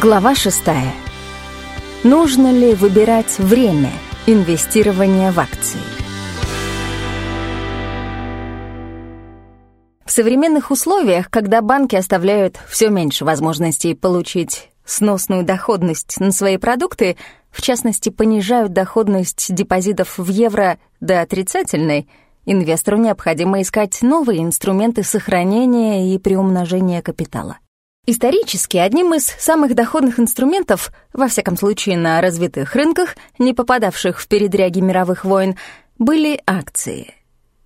Глава шестая. Нужно ли выбирать время инвестирования в акции? В современных условиях, когда банки оставляют все меньше возможностей получить сносную доходность на свои продукты, в частности, понижают доходность депозитов в евро до отрицательной, инвестору необходимо искать новые инструменты сохранения и приумножения капитала. Исторически одним из самых доходных инструментов, во всяком случае на развитых рынках, не попадавших в передряги мировых войн, были акции.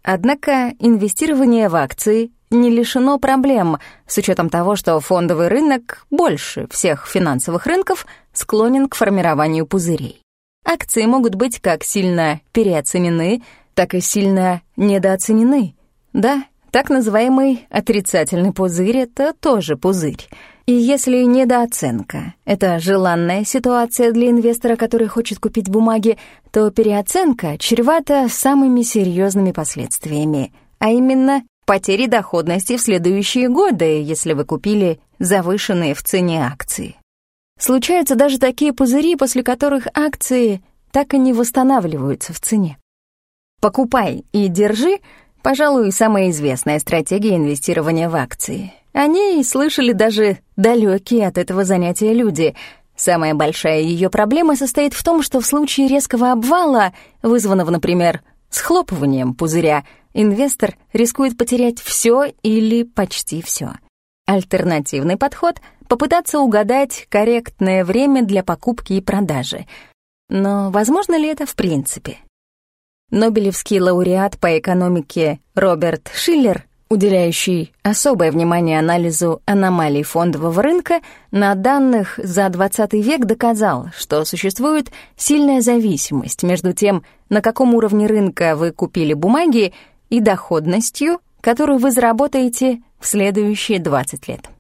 Однако инвестирование в акции не лишено проблем, с учетом того, что фондовый рынок больше всех финансовых рынков склонен к формированию пузырей. Акции могут быть как сильно переоценены, так и сильно недооценены. Да, так называемый отрицательный пузырь — это тоже пузырь. И если недооценка — это желанная ситуация для инвестора, который хочет купить бумаги, то переоценка чревата самыми серьезными последствиями, а именно потери доходности в следующие годы, если вы купили завышенные в цене акции. Случаются даже такие пузыри, после которых акции так и не восстанавливаются в цене. «Покупай и держи» Пожалуй, самая известная стратегия инвестирования в акции. О ней слышали даже далекие от этого занятия люди. Самая большая ее проблема состоит в том, что в случае резкого обвала, вызванного, например, схлопыванием пузыря, инвестор рискует потерять все или почти все. Альтернативный подход — попытаться угадать корректное время для покупки и продажи. Но возможно ли это в принципе? Нобелевский лауреат по экономике Роберт Шиллер, уделяющий особое внимание анализу аномалий фондового рынка, на данных за 20 век доказал, что существует сильная зависимость между тем, на каком уровне рынка вы купили бумаги, и доходностью, которую вы заработаете в следующие 20 лет.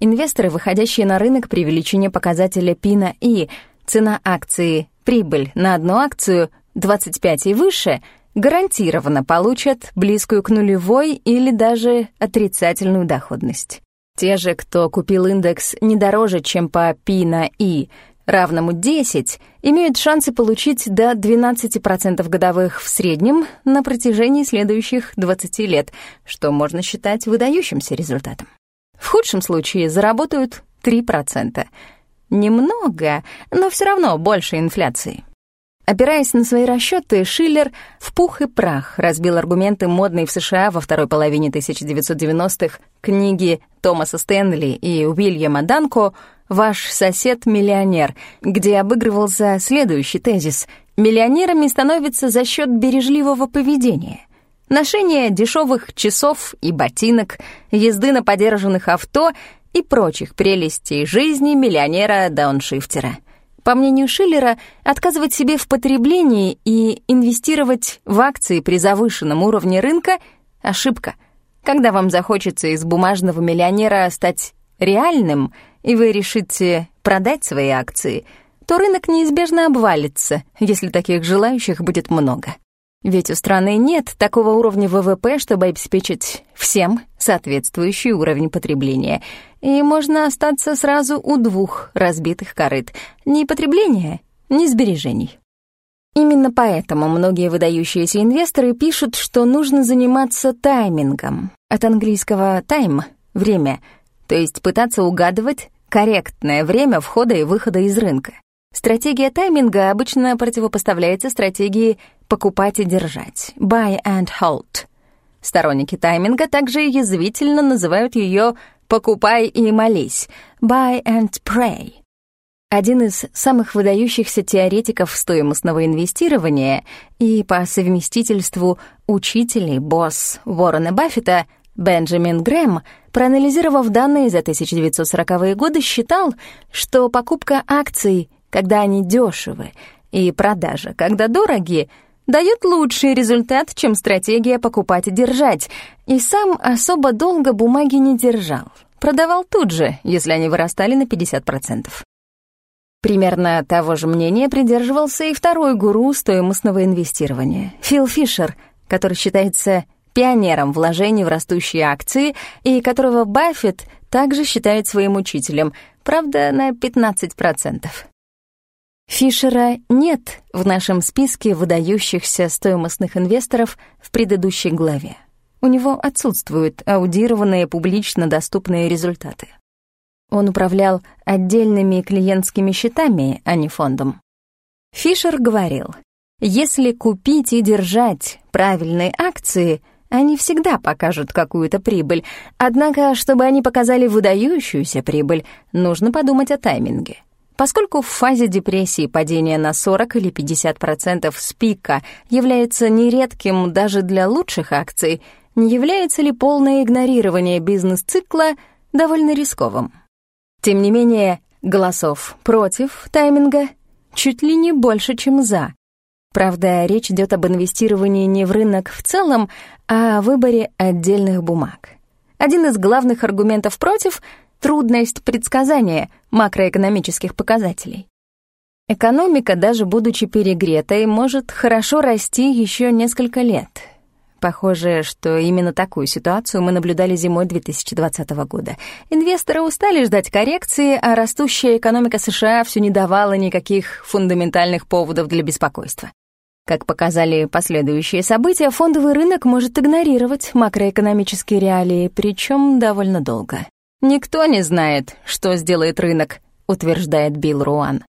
Инвесторы, выходящие на рынок при величине показателя и цена акции прибыль на одну акцию 25 и выше гарантированно получат близкую к нулевой или даже отрицательную доходность. Те же, кто купил индекс не дороже, чем по P на I, равному 10, имеют шансы получить до 12% годовых в среднем на протяжении следующих 20 лет, что можно считать выдающимся результатом. В худшем случае заработают 3%. Немного, но все равно больше инфляции. Опираясь на свои расчеты, Шиллер в пух и прах разбил аргументы модной в США во второй половине 1990-х книги Томаса Стэнли и Уильяма Данко «Ваш сосед-миллионер», где обыгрывался следующий тезис «Миллионерами становятся за счет бережливого поведения». Ношение дешевых часов и ботинок, езды на подержанных авто и прочих прелестей жизни миллионера-дауншифтера — по мнению Шиллера, отказывать себе в потреблении и инвестировать в акции при завышенном уровне рынка — ошибка. Когда вам захочется из бумажного миллионера стать реальным, и вы решите продать свои акции, то рынок неизбежно обвалится, если таких желающих будет много. Ведь у страны нет такого уровня ВВП, чтобы обеспечить всем соответствующий уровень потребления. И можно остаться сразу у двух разбитых корыт. Ни потребления, ни сбережений. Именно поэтому многие выдающиеся инвесторы пишут, что нужно заниматься таймингом. От английского «time» — время, то есть пытаться угадывать корректное время входа и выхода из рынка. Стратегия тайминга обычно противопоставляется стратегии «покупать и держать» — «buy and hold». Сторонники тайминга также язвительно называют ее «покупай и молись» — «buy and pray». Один из самых выдающихся теоретиков стоимостного инвестирования и по совместительству учителей босс Уоррена Баффета Бенджамин Грэм, проанализировав данные за 1940-е годы, считал, что покупка акций когда они дешевы, и продажа, когда дорогие, дают лучший результат, чем стратегия покупать и держать, и сам особо долго бумаги не держал. Продавал тут же, если они вырастали на 50%. Примерно того же мнения придерживался и второй гуру стоимостного инвестирования, Фил Фишер, который считается пионером вложений в растущие акции и которого Баффет также считает своим учителем, правда, на 15%. Фишера нет в нашем списке выдающихся стоимостных инвесторов в предыдущей главе. У него отсутствуют аудированные публично доступные результаты. Он управлял отдельными клиентскими счетами, а не фондом. Фишер говорил, если купить и держать правильные акции, они всегда покажут какую-то прибыль, однако, чтобы они показали выдающуюся прибыль, нужно подумать о тайминге. Поскольку в фазе депрессии падение на 40 или 50% с пика является нередким даже для лучших акций, не является ли полное игнорирование бизнес-цикла довольно рисковым? Тем не менее, голосов против тайминга чуть ли не больше, чем за. Правда, речь идет об инвестировании не в рынок в целом, а о выборе отдельных бумаг. Один из главных аргументов против — трудность предсказания макроэкономических показателей. Экономика, даже будучи перегретой, может хорошо расти еще несколько лет. Похоже, что именно такую ситуацию мы наблюдали зимой 2020 года. Инвесторы устали ждать коррекции, а растущая экономика США все не давала никаких фундаментальных поводов для беспокойства. Как показали последующие события, фондовый рынок может игнорировать макроэкономические реалии, причем довольно долго. «Никто не знает, что сделает рынок», — утверждает Билл Руан.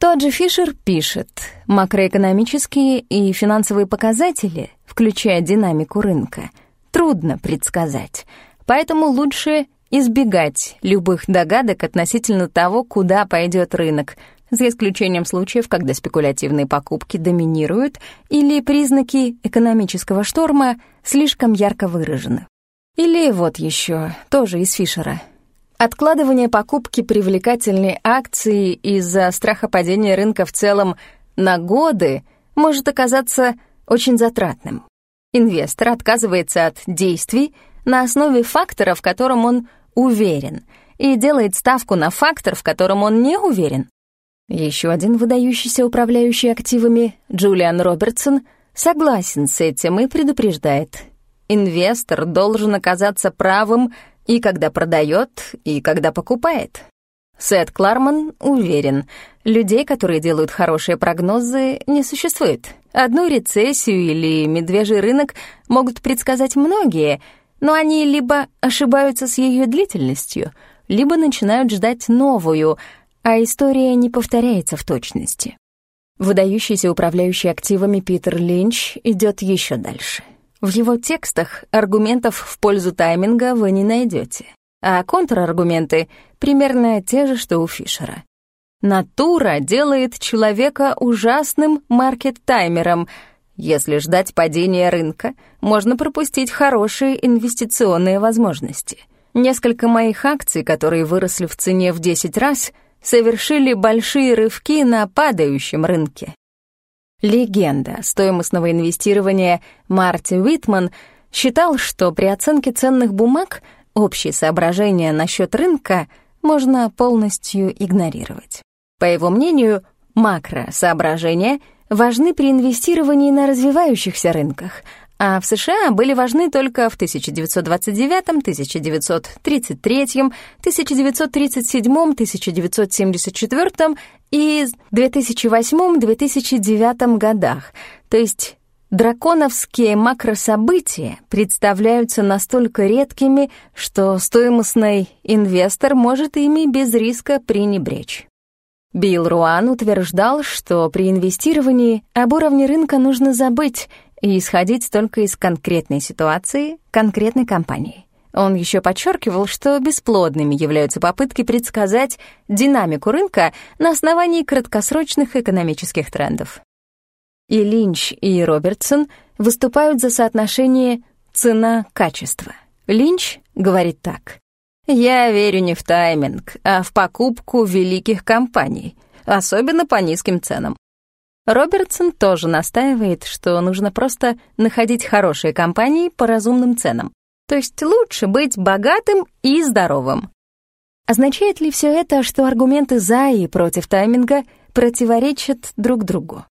Тот же Фишер пишет, макроэкономические и финансовые показатели, включая динамику рынка, трудно предсказать, поэтому лучше избегать любых догадок относительно того, куда пойдет рынок, за исключением случаев, когда спекулятивные покупки доминируют или признаки экономического шторма слишком ярко выражены. Или вот еще, тоже из Фишера. Откладывание покупки привлекательной акции из-за страха падения рынка в целом на годы может оказаться очень затратным. Инвестор отказывается от действий на основе фактора, в котором он уверен, и делает ставку на фактор, в котором он не уверен. Еще один выдающийся управляющий активами, Джулиан Робертсон, согласен с этим и предупреждает — Инвестор должен оказаться правым и когда продает, и когда покупает. Сет Кларман уверен, людей, которые делают хорошие прогнозы, не существует. Одну рецессию или медвежий рынок могут предсказать многие, но они либо ошибаются с ее длительностью, либо начинают ждать новую, а история не повторяется в точности. Выдающийся управляющий активами Питер Линч идет еще дальше. В его текстах аргументов в пользу тайминга вы не найдете, а контраргументы примерно те же, что у Фишера. Натура делает человека ужасным маркет-таймером. Если ждать падения рынка, можно пропустить хорошие инвестиционные возможности. Несколько моих акций, которые выросли в цене в 10 раз, совершили большие рывки на падающем рынке. Легенда стоимостного инвестирования Марти Уитман считал, что при оценке ценных бумаг общие соображения насчет рынка можно полностью игнорировать. По его мнению, макро-соображения важны при инвестировании на развивающихся рынках, а в США были важны только в 1929, 1933, 1937, 1974 и 2008-2009 годах, то есть драконовские макрособытия представляются настолько редкими, что стоимостный инвестор может ими без риска пренебречь. Билл Руан утверждал, что при инвестировании об уровне рынка нужно забыть и исходить только из конкретной ситуации, конкретной компании. Он еще подчеркивал, что бесплодными являются попытки предсказать динамику рынка на основании краткосрочных экономических трендов. И Линч, и Робертсон выступают за соотношение цена-качество. Линч говорит так. «Я верю не в тайминг, а в покупку великих компаний, особенно по низким ценам. Робертсон тоже настаивает, что нужно просто находить хорошие компании по разумным ценам. То есть лучше быть богатым и здоровым. Означает ли все это, что аргументы «за» и «против» тайминга противоречат друг другу?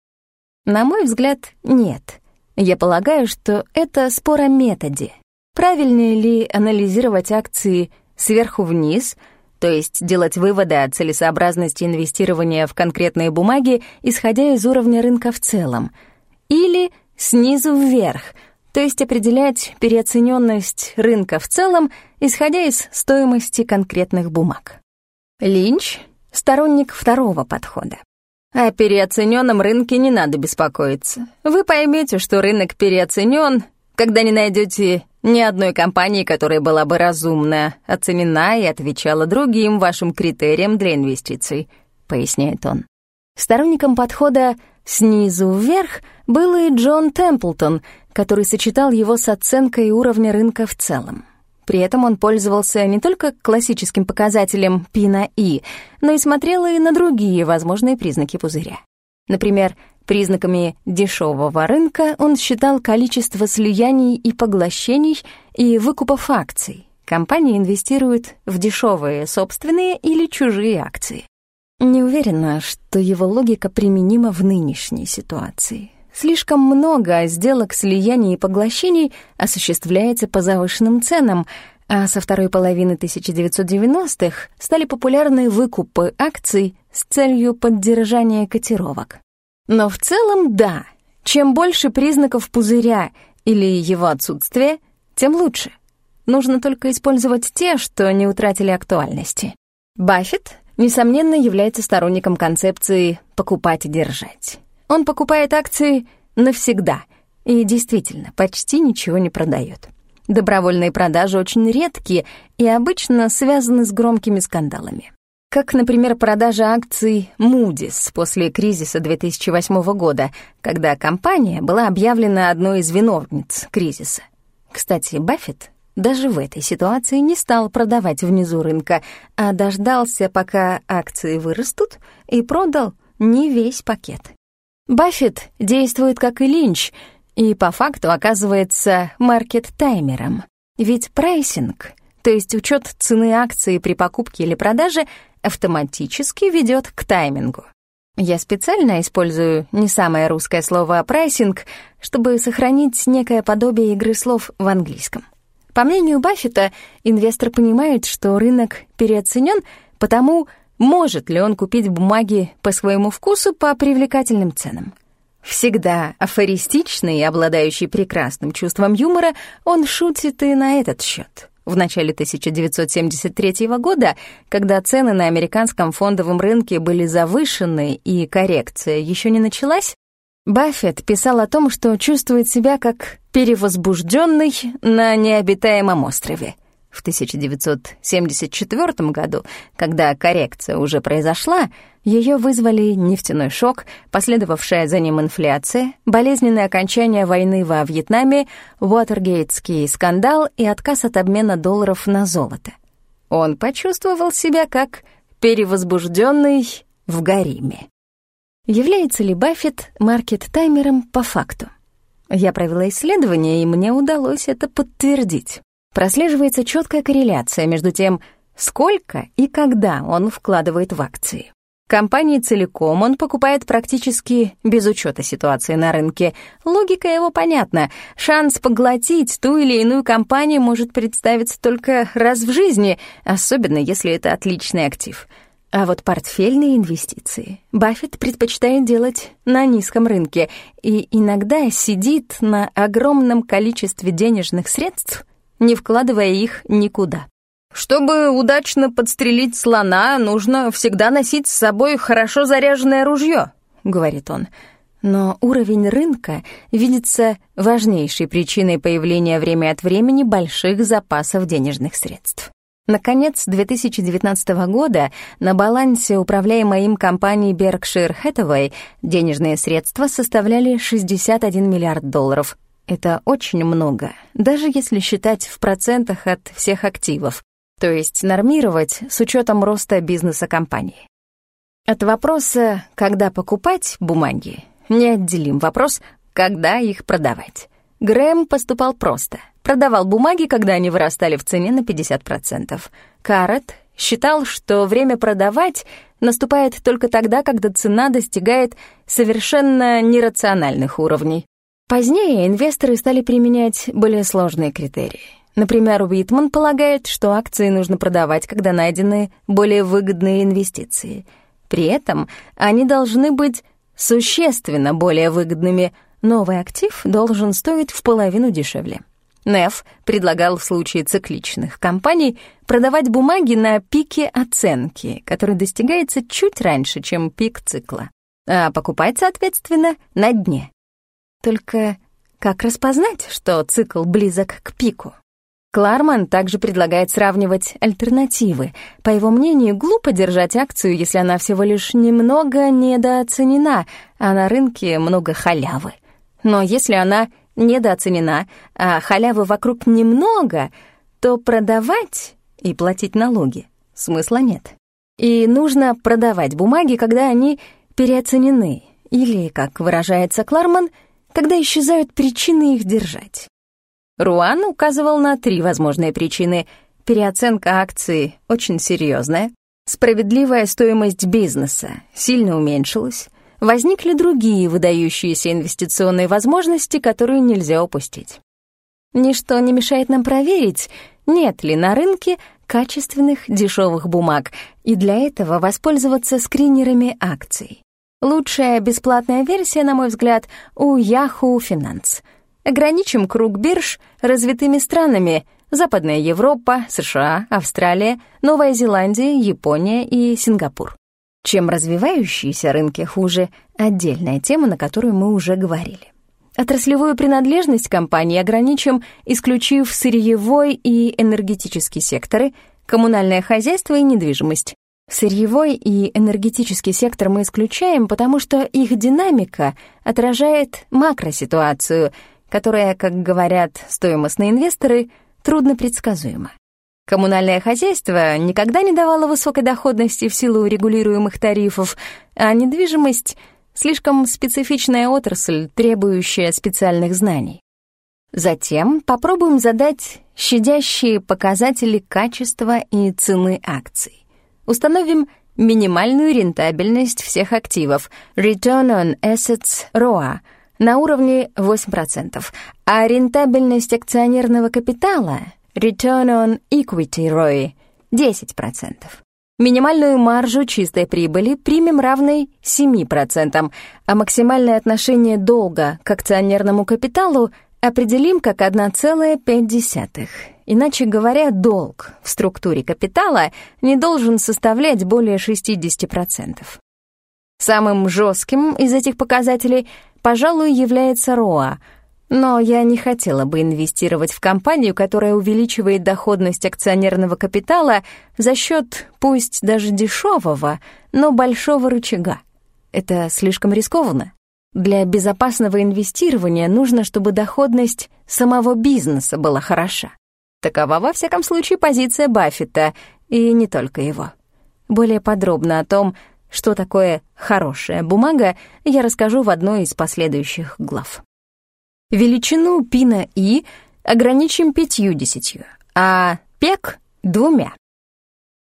На мой взгляд, нет. Я полагаю, что это спор о методе. Правильнее ли анализировать акции сверху вниз, то есть делать выводы о целесообразности инвестирования в конкретные бумаги, исходя из уровня рынка в целом, или снизу вверх, то есть определять переоцененность рынка в целом, исходя из стоимости конкретных бумаг. Линч — сторонник второго подхода. О переоцененном рынке не надо беспокоиться. Вы поймете, что рынок переоценен, когда не найдете ни одной компании, которая была бы разумно оценена и отвечала другим вашим критериям для инвестиций, поясняет он. Сторонником подхода снизу вверх был и Джон Темплтон, который сочетал его с оценкой уровня рынка в целом. При этом он пользовался не только классическим показателем P на I, но и смотрел и на другие возможные признаки пузыря. Например, признаками дешевого рынка он считал количество слияний и поглощений и выкупов акций. Компании инвестируют в дешевые собственные или чужие акции. Не уверена, что его логика применима в нынешней ситуации. Слишком много сделок слияний и поглощений осуществляется по завышенным ценам, а со второй половины 1990-х стали популярны выкупы акций с целью поддержания котировок. Но в целом, да, чем больше признаков пузыря или его отсутствия, тем лучше. Нужно только использовать те, что не утратили актуальности. Баффет, несомненно, является сторонником концепции «покупать и держать». Он покупает акции навсегда и действительно почти ничего не продает. Добровольные продажи очень редкие и обычно связаны с громкими скандалами. Как, например, продажа акций Moody's после кризиса 2008 года, когда компания была объявлена одной из виновниц кризиса. Кстати, Баффет даже в этой ситуации не стал продавать внизу рынка, а дождался, пока акции вырастут, и продал не весь пакет. Баффет действует как и Линч, и по факту оказывается маркет-таймером. Ведь pricing, то есть учет цены акции при покупке или продаже, автоматически ведет к таймингу. Я специально использую не самое русское слово «pricing», чтобы сохранить некое подобие игры слов в английском. По мнению Баффета, инвестор понимает, что рынок переоценен, потому может ли он купить бумаги по своему вкусу по привлекательным ценам. Всегда афористичный и обладающий прекрасным чувством юмора, он шутит и на этот счет. В начале 1973 года, когда цены на американском фондовом рынке были завышены и коррекция еще не началась, Баффет писал о том, что чувствует себя как перевозбужденный на необитаемом острове. В 1974 году, когда коррекция уже произошла, ее вызвали нефтяной шок, последовавшая за ним инфляция, болезненное окончание войны во Вьетнаме, Уотергейтский скандал и отказ от обмена долларов на золото. Он почувствовал себя как перевозбужденный в гариме. Является ли Баффет маркет-таймером по факту? Я провела исследование, и мне удалось это подтвердить прослеживается четкая корреляция между тем, сколько и когда он вкладывает в акции. Компании целиком он покупает практически без учета ситуации на рынке. Логика его понятна. Шанс поглотить ту или иную компанию может представиться только раз в жизни, особенно если это отличный актив. А вот портфельные инвестиции Баффет предпочитает делать на низком рынке и иногда сидит на огромном количестве денежных средств — не вкладывая их никуда. Чтобы удачно подстрелить слона, нужно всегда носить с собой хорошо заряженное ружье, говорит он. Но уровень рынка видится важнейшей причиной появления время от времени больших запасов денежных средств. Наконец, 2019 года на балансе управляемой им компании Berkshire Hathaway денежные средства составляли 61 миллиард долларов, это очень много, даже если считать в процентах от всех активов, то есть нормировать с учетом роста бизнеса компании. От вопроса «когда покупать бумаги» неотделим вопрос «когда их продавать». Грэм поступал просто. Продавал бумаги, когда они вырастали в цене на 50%. Карет считал, что время продавать наступает только тогда, когда цена достигает совершенно нерациональных уровней. Позднее инвесторы стали применять более сложные критерии. Например, Уитман полагает, что акции нужно продавать, когда найдены более выгодные инвестиции. При этом они должны быть существенно более выгодными. Новый актив должен стоить в половину дешевле. Неф предлагал в случае цикличных компаний продавать бумаги на пике оценки, который достигается чуть раньше, чем пик цикла, а покупать, соответственно, на дне. Только как распознать, что цикл близок к пику? Кларман также предлагает сравнивать альтернативы. По его мнению, глупо держать акцию, если она всего лишь немного недооценена, а на рынке много халявы. Но если она недооценена, а халявы вокруг немного, то продавать и платить налоги смысла нет. И нужно продавать бумаги, когда они переоценены, или, как выражается Кларман, когда исчезают причины их держать. Руан указывал на три возможные причины. Переоценка акций очень серьезная, справедливая стоимость бизнеса сильно уменьшилась, возникли другие выдающиеся инвестиционные возможности, которые нельзя упустить. Ничто не мешает нам проверить, нет ли на рынке качественных дешевых бумаг, и для этого воспользоваться скринерами акций. Лучшая бесплатная версия, на мой взгляд, у Yahoo Finance — Ограничим круг бирж развитыми странами Западная Европа, США, Австралия, Новая Зеландия, Япония и Сингапур. Чем развивающиеся рынки хуже — отдельная тема, на которую мы уже говорили. Отраслевую принадлежность компании ограничим, исключив сырьевой и энергетический секторы, коммунальное хозяйство и недвижимость. Сырьевой и энергетический сектор мы исключаем, потому что их динамика отражает макроситуацию — которая, как говорят стоимостные инвесторы, трудно предсказуема. Коммунальное хозяйство никогда не давало высокой доходности в силу регулируемых тарифов, а недвижимость — слишком специфичная отрасль, требующая специальных знаний. Затем попробуем задать щадящие показатели качества и цены акций. Установим минимальную рентабельность всех активов — Return on Assets ROA — на уровне 8%, а рентабельность акционерного капитала Return on Equity ROI 10%. Минимальную маржу чистой прибыли примем равной 7%, а максимальное отношение долга к акционерному капиталу определим как 1,5. Иначе говоря, долг в структуре капитала не должен составлять более 60%. Самым жестким из этих показателей — пожалуй, является РОА, но я не хотела бы инвестировать в компанию, которая увеличивает доходность акционерного капитала за счет, пусть даже дешевого, но большого рычага. Это слишком рискованно. Для безопасного инвестирования нужно, чтобы доходность самого бизнеса была хороша. Такова, во всяком случае, позиция Баффета, и не только его. Более подробно о том, что такое хорошая бумага, я расскажу в одной из последующих глав. Величину пина И ограничим пятью-десятью, а пек — двумя.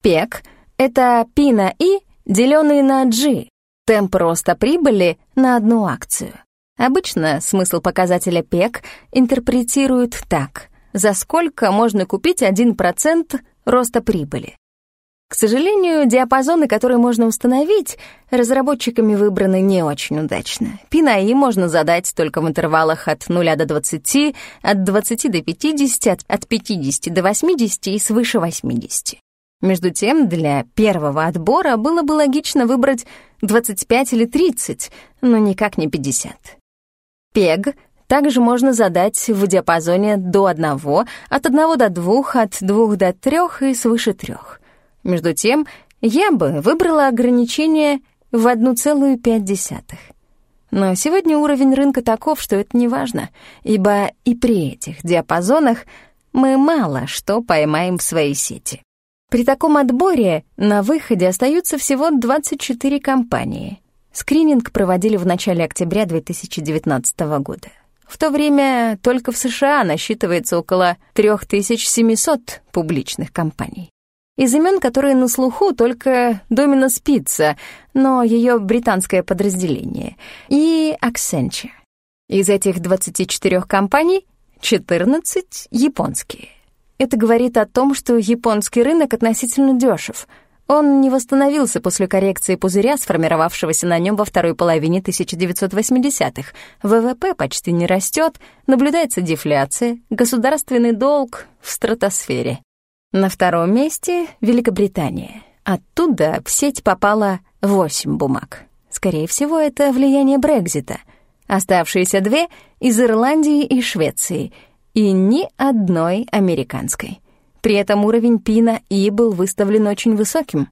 Пек — это пина И, деленный на G, темп роста прибыли на одну акцию. Обычно смысл показателя ПЕК интерпретируют так. За сколько можно купить 1% роста прибыли? К сожалению, диапазоны, которые можно установить, разработчиками выбраны не очень удачно. Пинаи можно задать только в интервалах от 0 до 20, от 20 до 50, от 50 до 80 и свыше 80. Между тем, для первого отбора было бы логично выбрать 25 или 30, но никак не 50. Пег также можно задать в диапазоне до 1, от 1 до 2, от 2 до 3 и свыше 3. Между тем, я бы выбрала ограничение в 1,5. Но сегодня уровень рынка таков, что это не важно, ибо и при этих диапазонах мы мало что поймаем в своей сети. При таком отборе на выходе остаются всего 24 компании. Скрининг проводили в начале октября 2019 года. В то время только в США насчитывается около 3700 публичных компаний. Из имен, которые на слуху, только Доминос Пицца, но ее британское подразделение, и Accenture. Из этих 24 компаний 14 японские. Это говорит о том, что японский рынок относительно дешев. Он не восстановился после коррекции пузыря, сформировавшегося на нем во второй половине 1980-х. ВВП почти не растет, наблюдается дефляция, государственный долг в стратосфере. На втором месте — Великобритания. Оттуда в сеть попало 8 бумаг. Скорее всего, это влияние Брекзита. Оставшиеся две — из Ирландии и Швеции — и ни одной американской. При этом уровень пина И был выставлен очень высоким.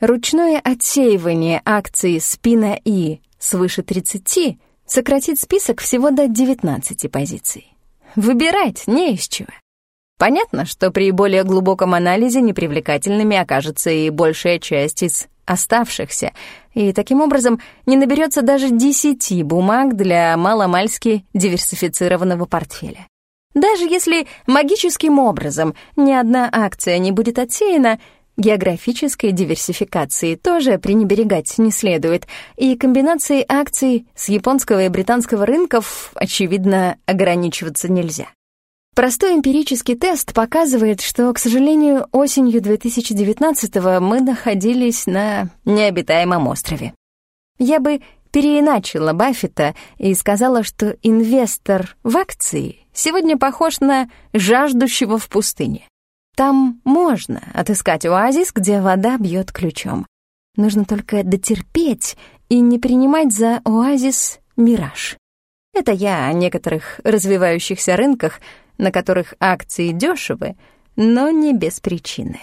Ручное отсеивание акций спина И свыше 30 сократит список всего до 19 позиций. Выбирать не из чего. Понятно, что при более глубоком анализе непривлекательными окажется и большая часть из оставшихся, и таким образом не наберется даже 10 бумаг для маломальски диверсифицированного портфеля. Даже если магическим образом ни одна акция не будет отсеяна, географической диверсификации тоже пренебрегать не следует, и комбинацией акций с японского и британского рынков, очевидно, ограничиваться нельзя. Простой эмпирический тест показывает, что, к сожалению, осенью 2019-го мы находились на необитаемом острове. Я бы переиначила Баффета и сказала, что инвестор в акции сегодня похож на жаждущего в пустыне. Там можно отыскать оазис, где вода бьет ключом. Нужно только дотерпеть и не принимать за оазис мираж. Это я о некоторых развивающихся рынках, на которых акции дешевы, но не без причины.